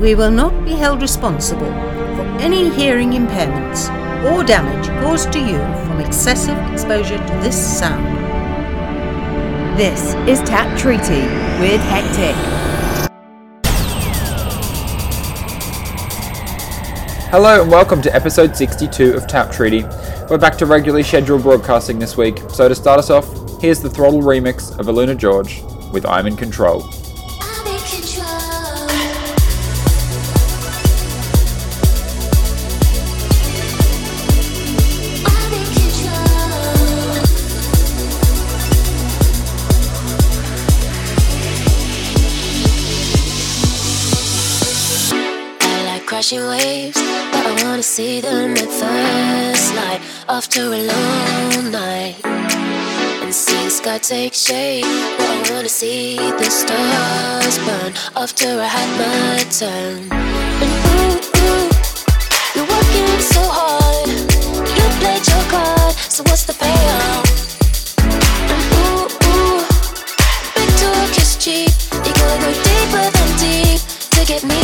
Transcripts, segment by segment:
we will not be held responsible for any hearing impairments or damage caused to you from excessive exposure to this sound. This is Tap Treaty with Hectic. Hello and welcome to episode 62 of Tap Treaty. We're back to regularly scheduled broadcasting this week, so to start us off, here's the throttle remix of Aluna George with I'm in Control. see them at first light after a long night. And see the sky take shape. Well, I wanna see the stars burn after I had my turn. And ooh, ooh, you're working so hard. You played your card, so what's the payoff? And ooh, ooh, big talk is cheap. You gotta go deeper than deep to get me.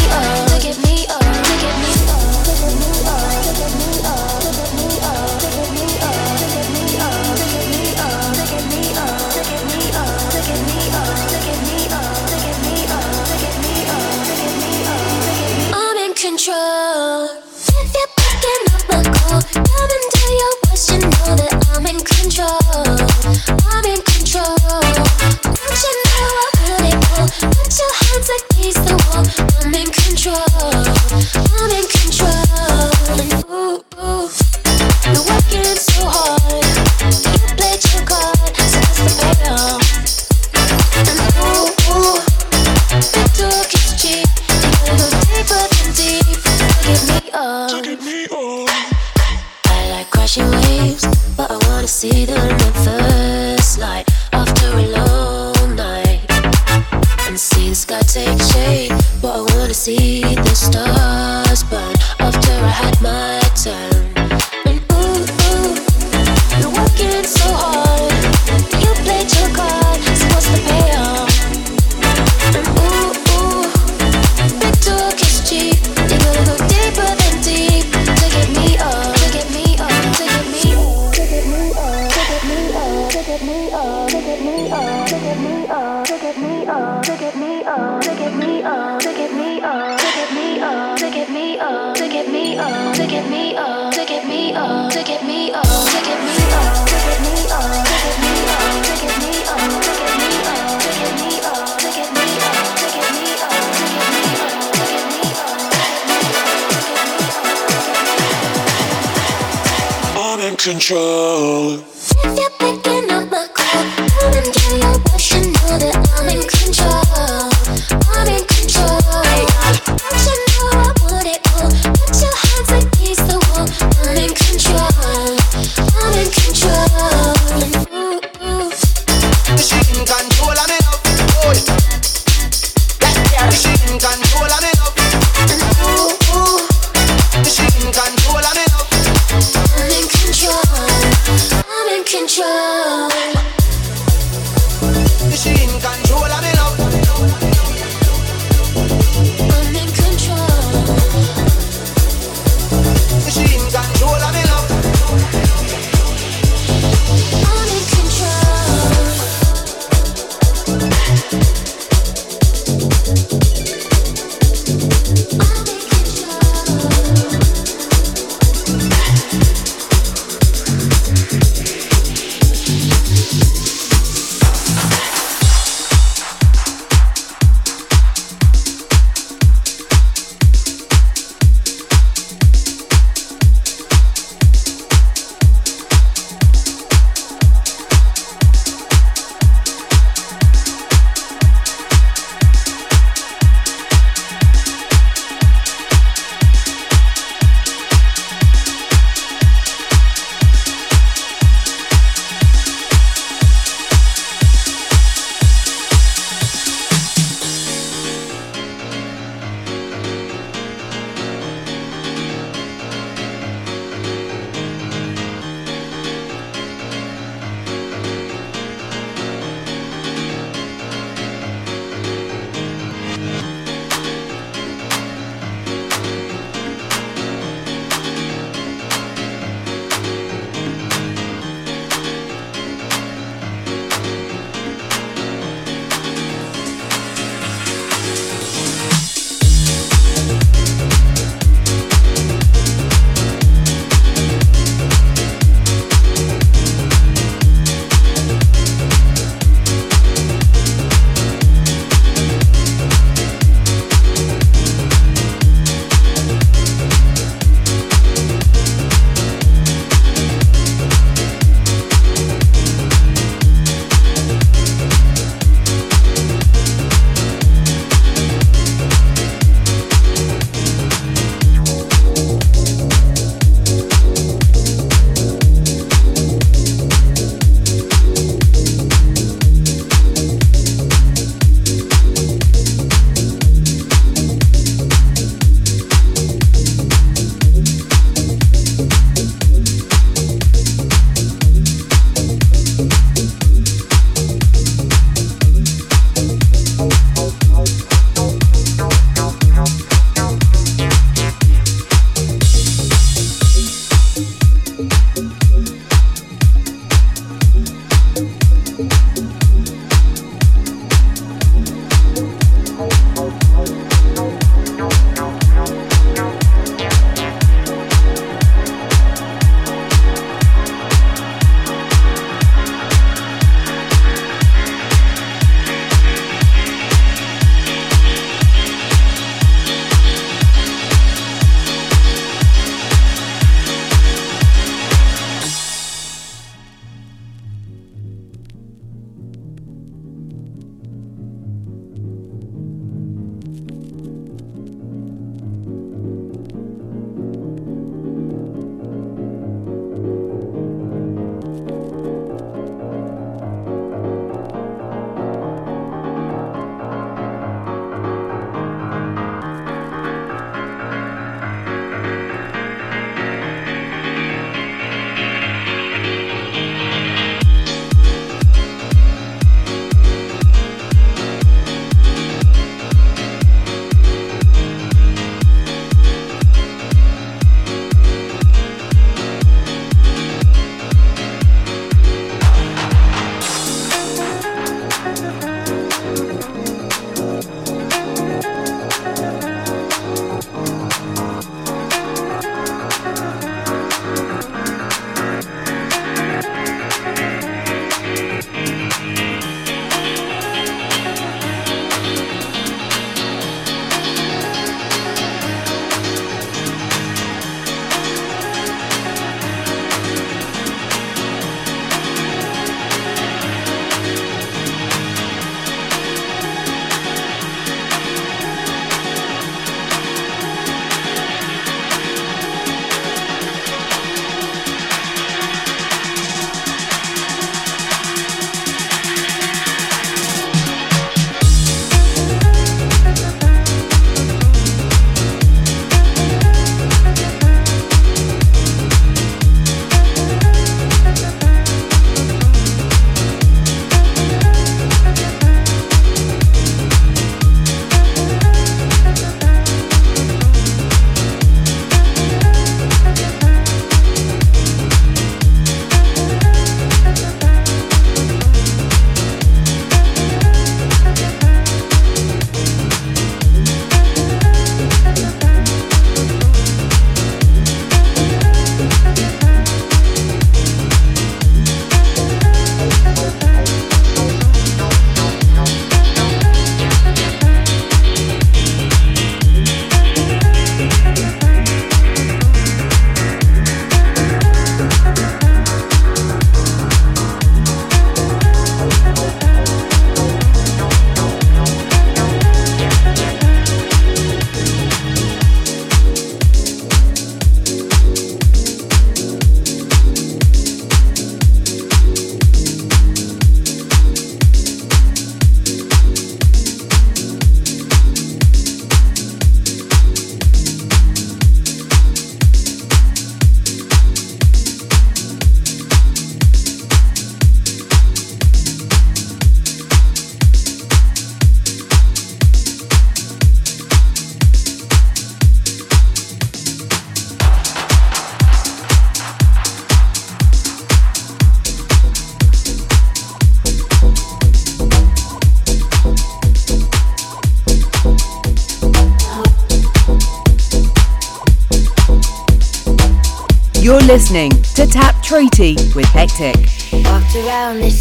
listening to Tap Treaty with Hectic. Walked around this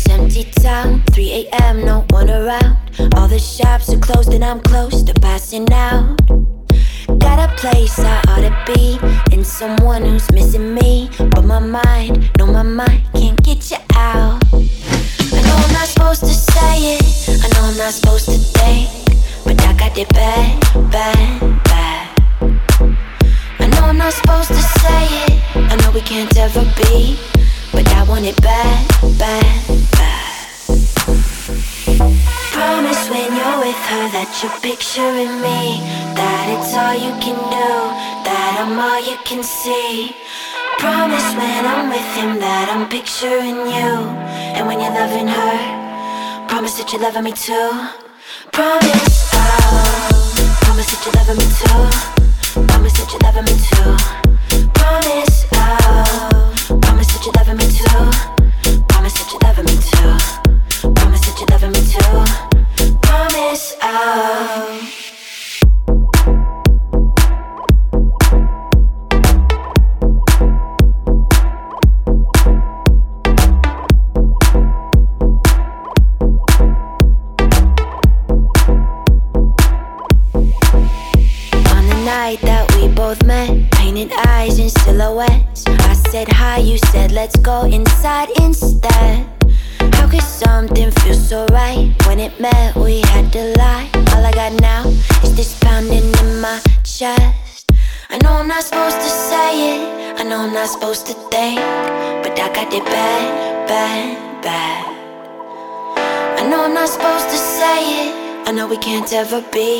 that you're loving me too. Promise. ever be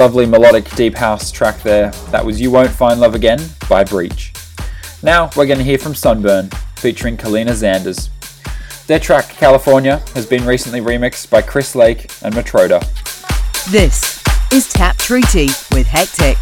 A lovely melodic deep house track there. That was You Won't Find Love Again by Breach. Now we're going to hear from Sunburn featuring Kaleena Zanders. Their track California has been recently remixed by Chris Lake and Matroda. This is Tap Treaty with Hectic.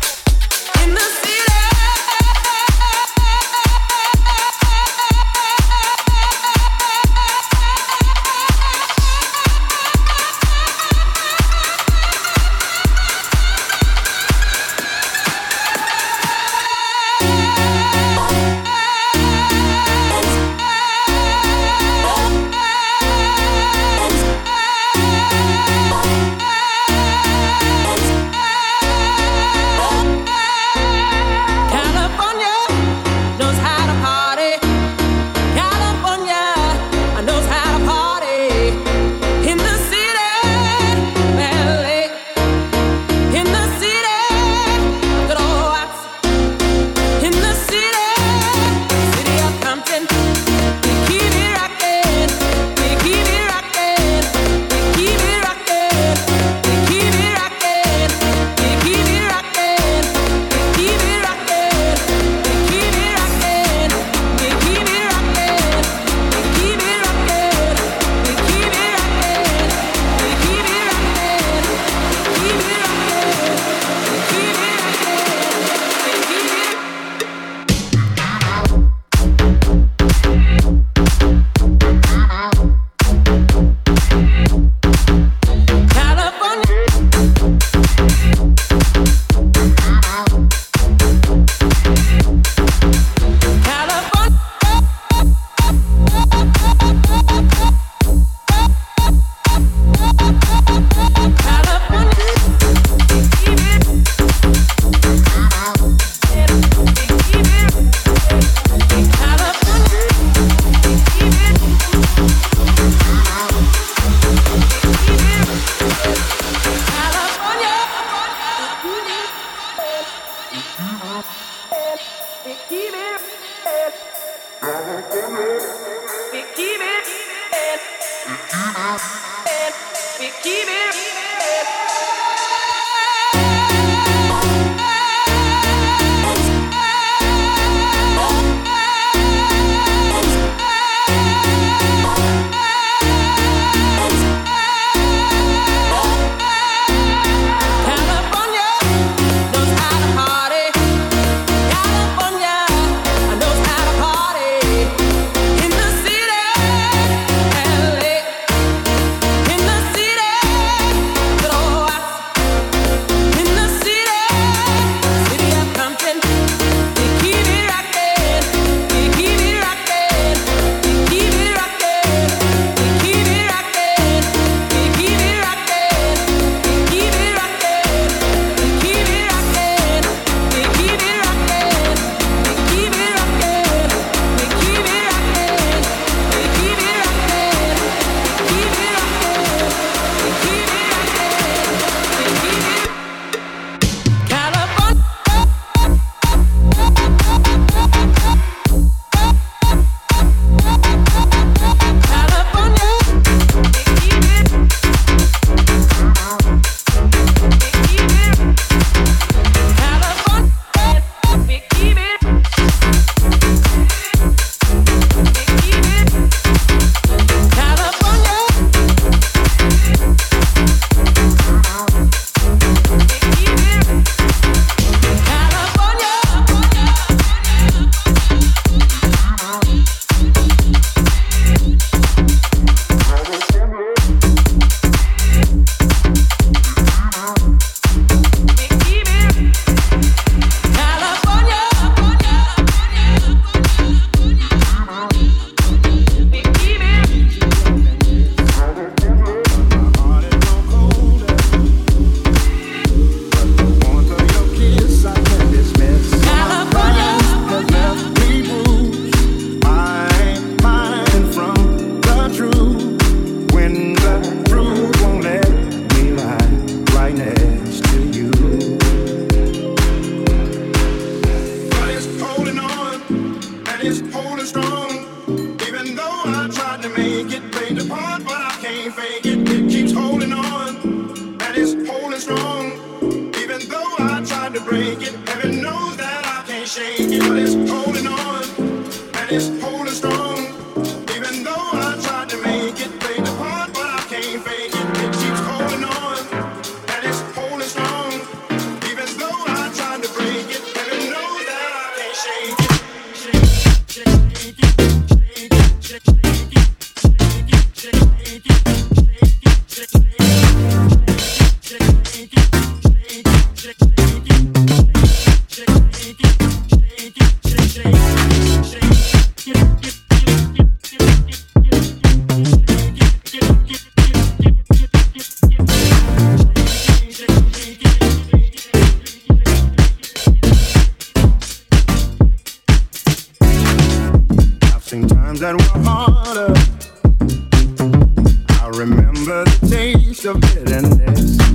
happiness.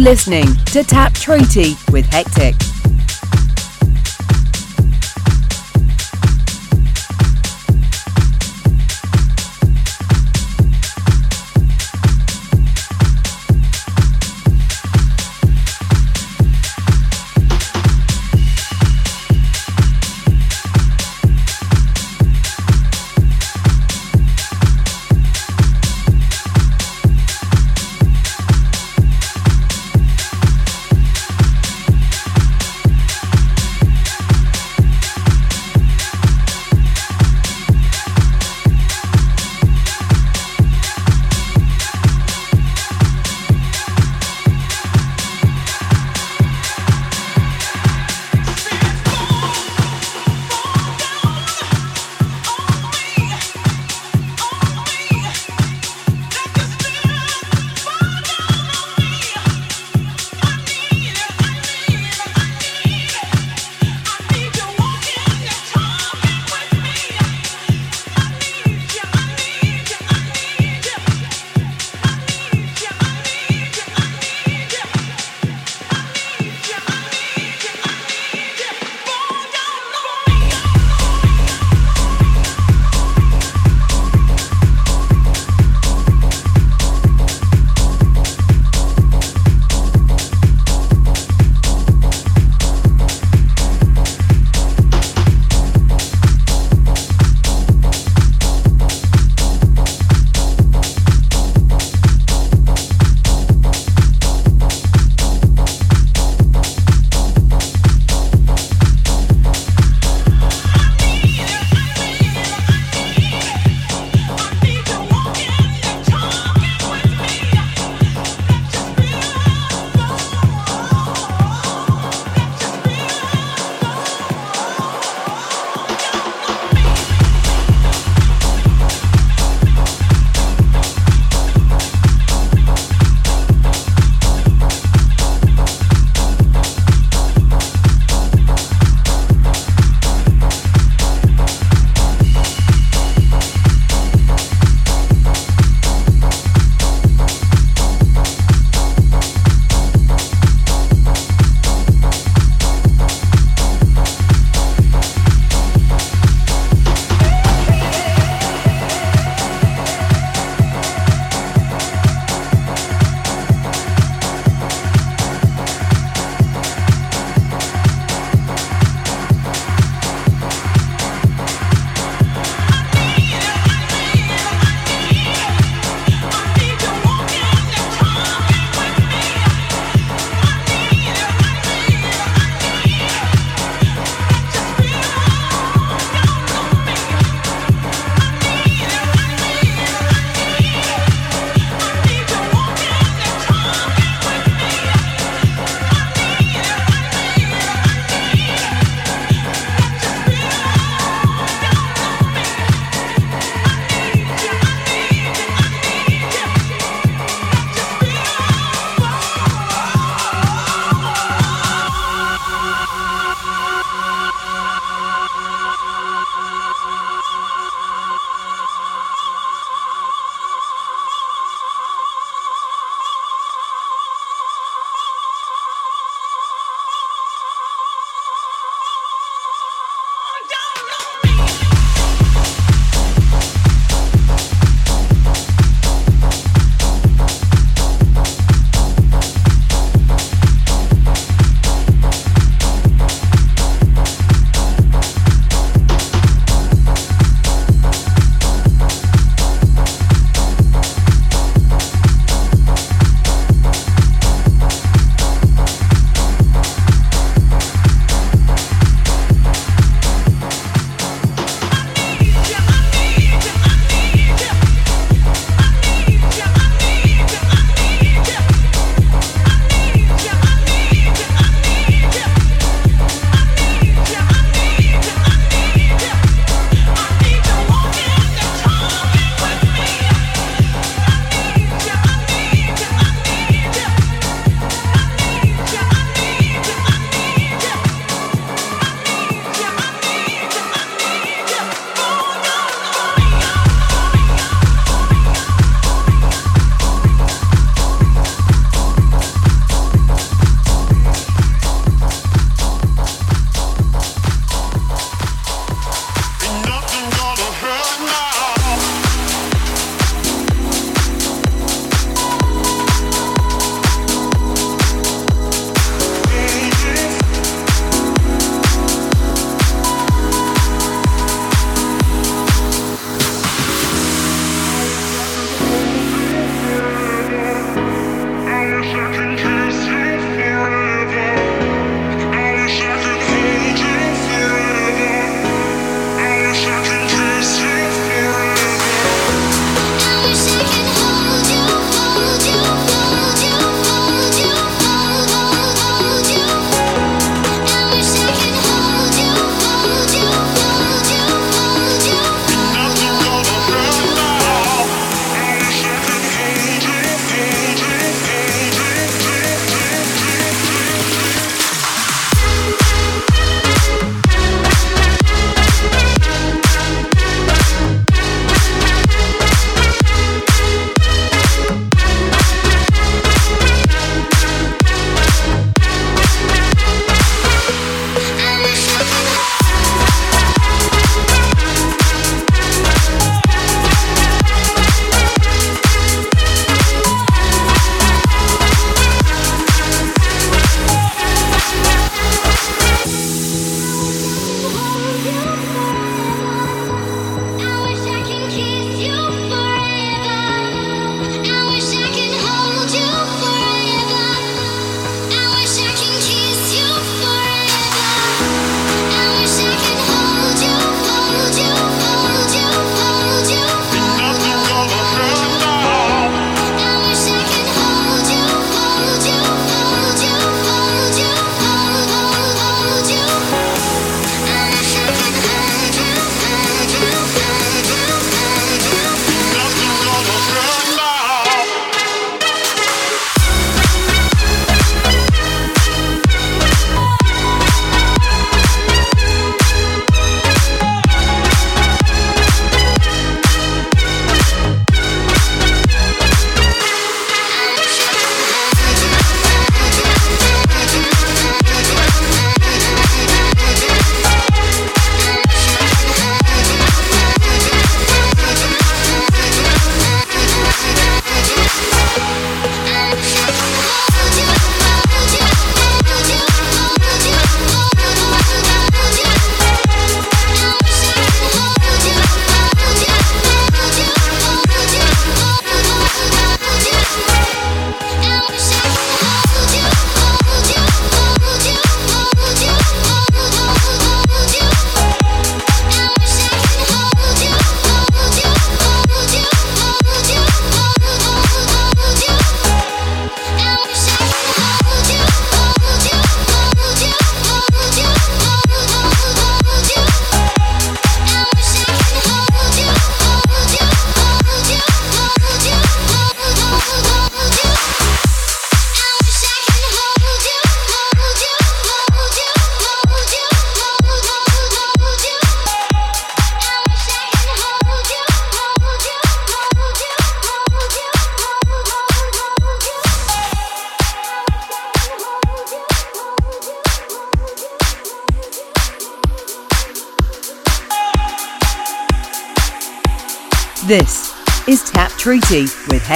Listening to Tap Treaty with Hectic.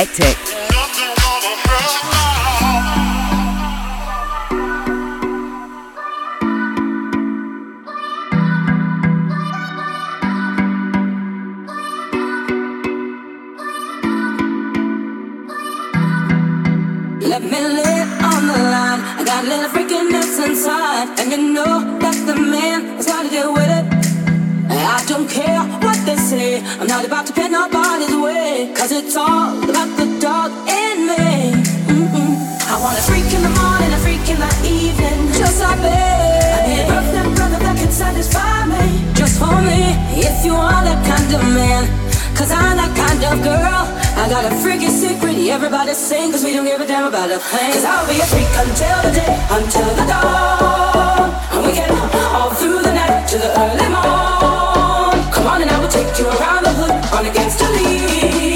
Eclectic. up, girl. I got a freaking secret. Everybody sing, cause we don't give a damn about a thing. Cause I'll be a freak until the day, until the dawn. And we get all through the night to the early morn. Come on and I will take you around the hood, on against the lead.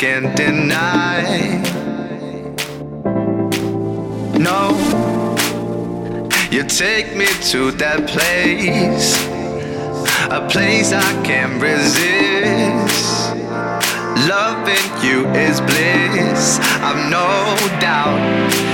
can't deny. No, you take me to that place, a place I can't resist. Loving you is bliss, I've no doubt.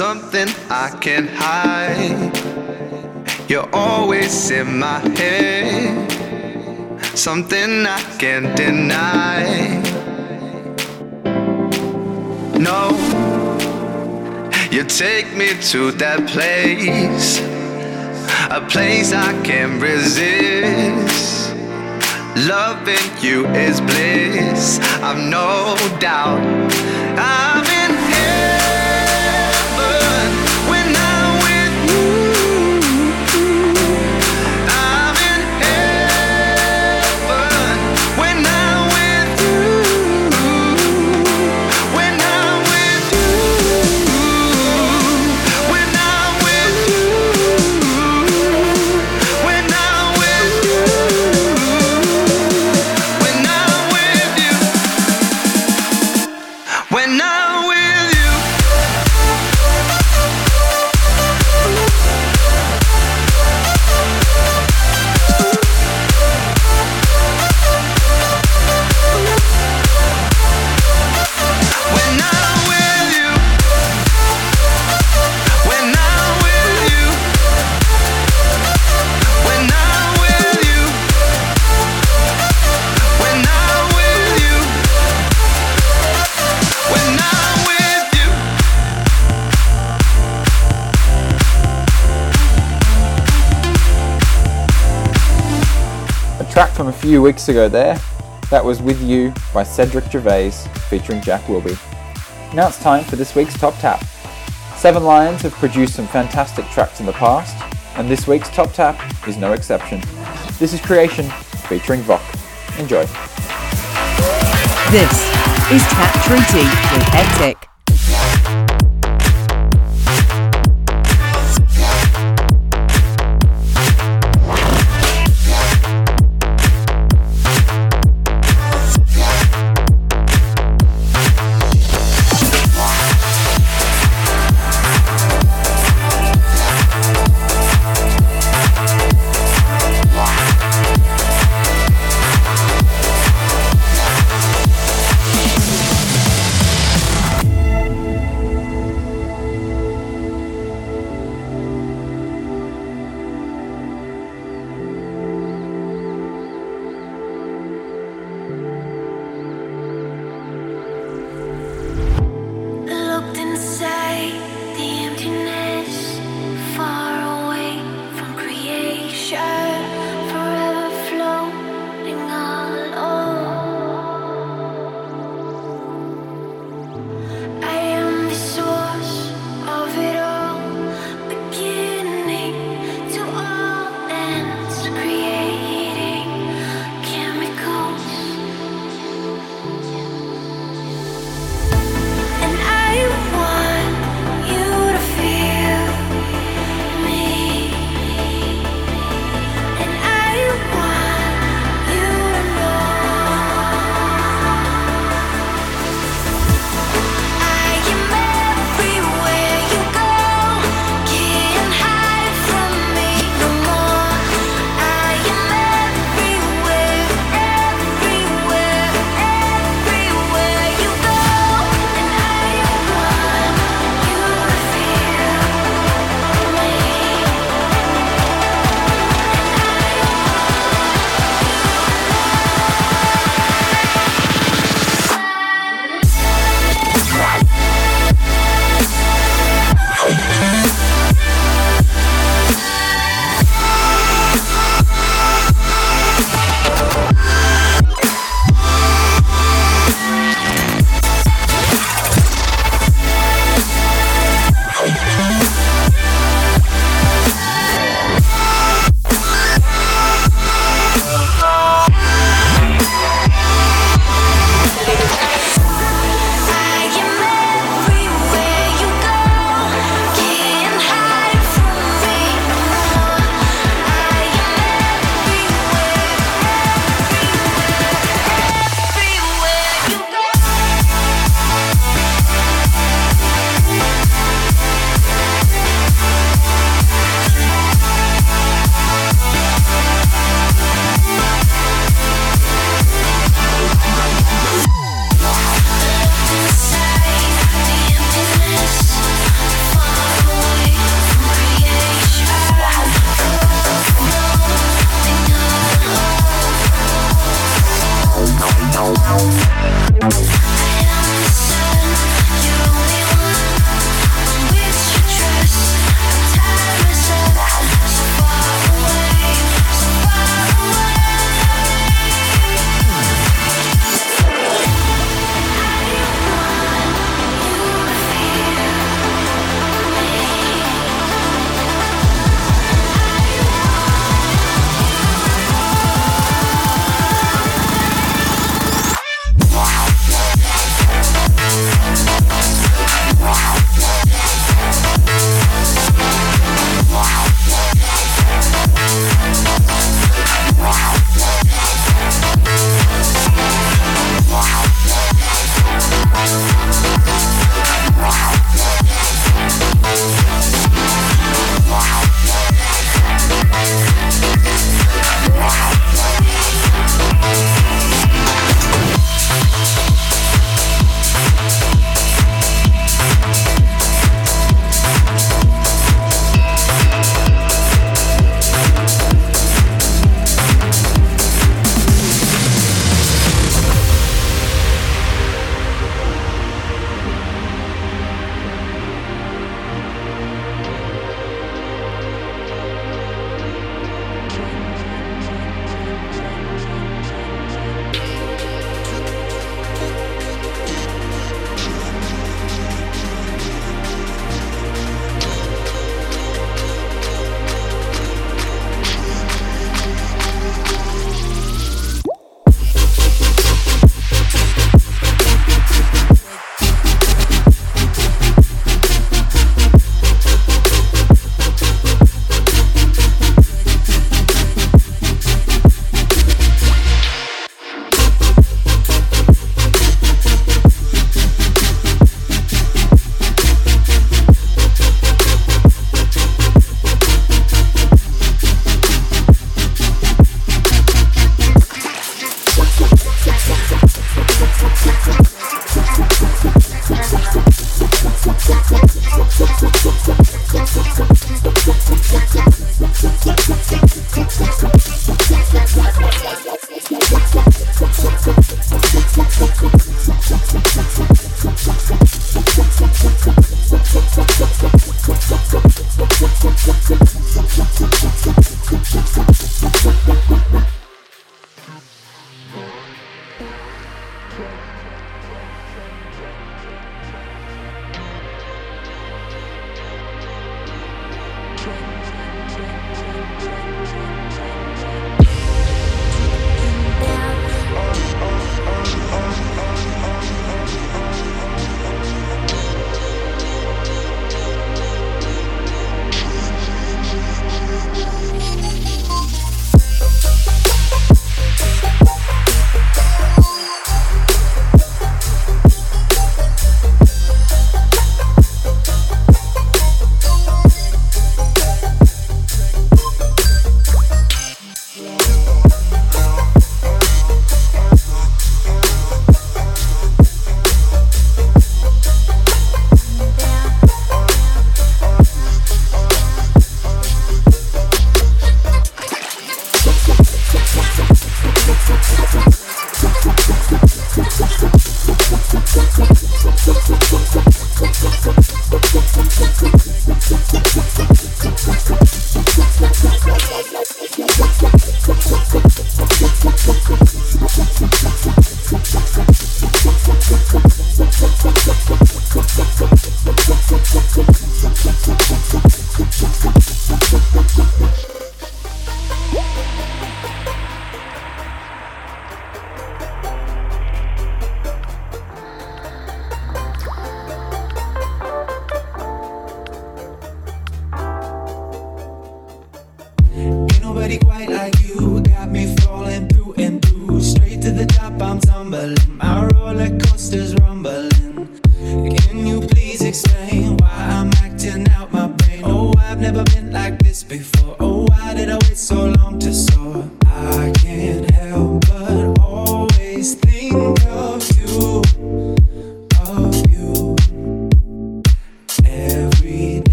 Something I can't hide. You're always in my head. Something I can't deny. No, you take me to that place. A place I can't resist. Loving you is bliss. I've no doubt. I'm track from a few weeks ago there. That was With You by Cedric Gervais featuring Jack Wilby. Now it's time for this week's Top Tap. Seven Lions have produced some fantastic tracks in the past, and this week's Top Tap is no exception. This is Creation featuring Vok. Enjoy. This is Tap Treaty with Hectic.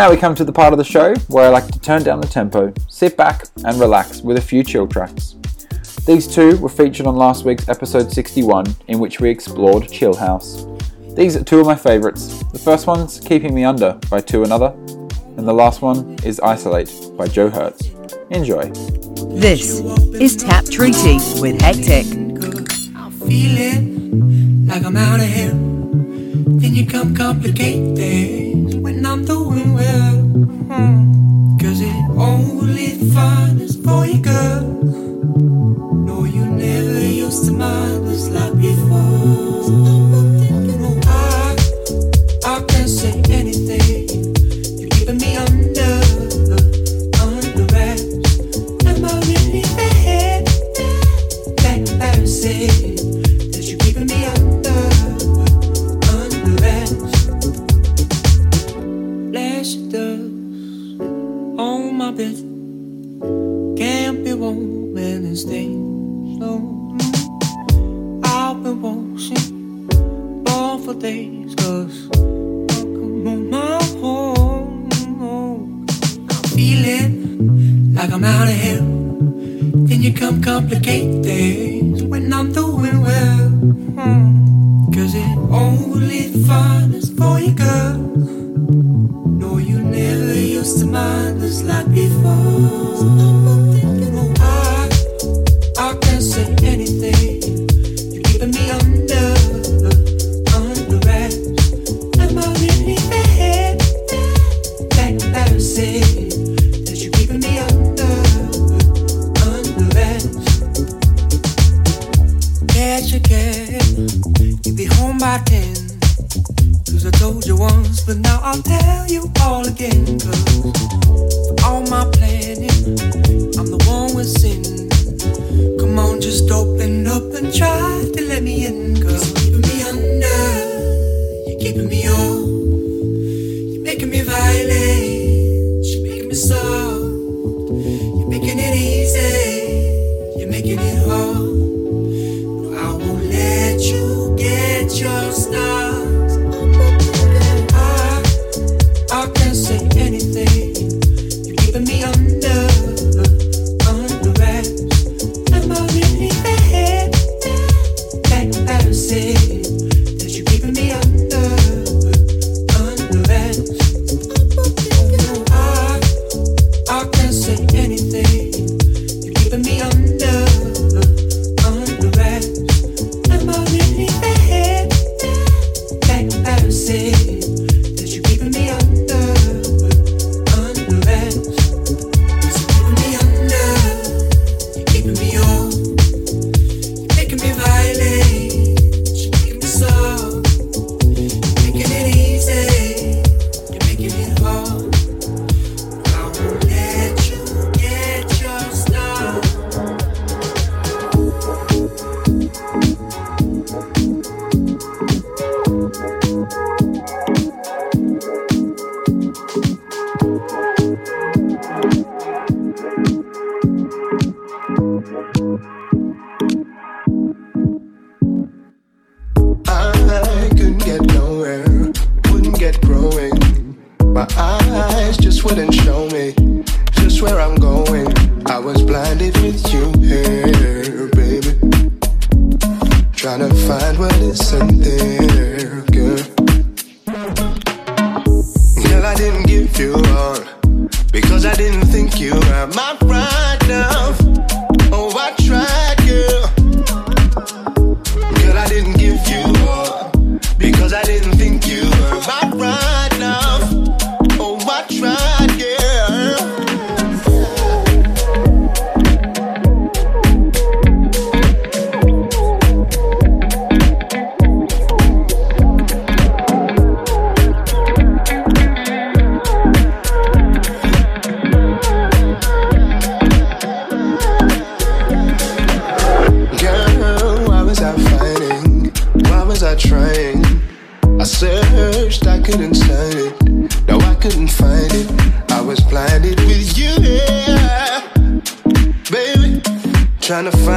Now we come to the part of the show where I like to turn down the tempo, sit back, and relax with a few chill tracks. These two were featured on last week's episode 61, in which we explored Chill House. These are two of my favourites. The first one's Keeping Me Under by Two Another, and the last one is Isolate by Joe Hertz. Enjoy. This is Tap Treaty with Hectic. Feeling like I'm out of here. Then you come complicated. I've been watching all for days, cause welcome on my home. I'm feeling like I'm out of hell. Then you come complicate things when I'm doing well. Hmm. Cause it only fun is for you, girl. No, you never used to mind us like before.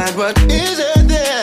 mind, What isn't there?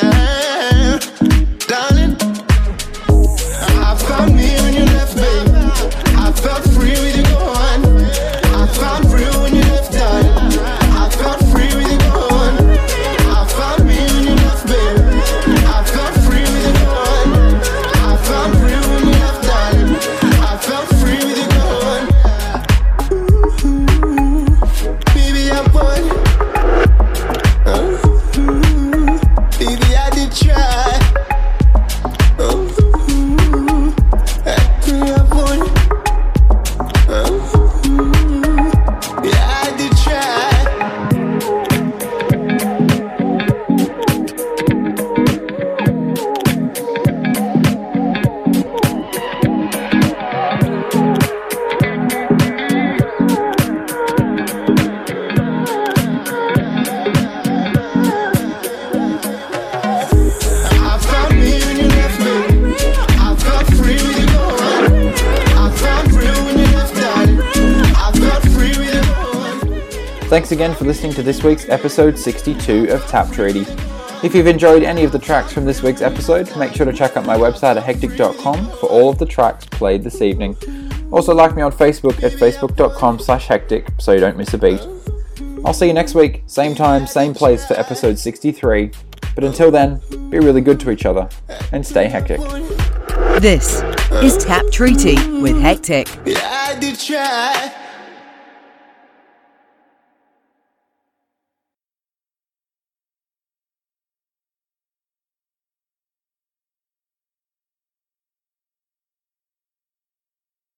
Thanks again for listening to this week's episode 62 of Tap Treaty. If you've enjoyed any of the tracks from this week's episode, make sure to check out my website at hectic.com for all of the tracks played this evening. Also like me on Facebook at facebook.com slash hectic so you don't miss a beat. I'll see you next week, same time, same place for episode 63. But until then, be really good to each other and stay hectic. This is Tap Treaty with Hectic.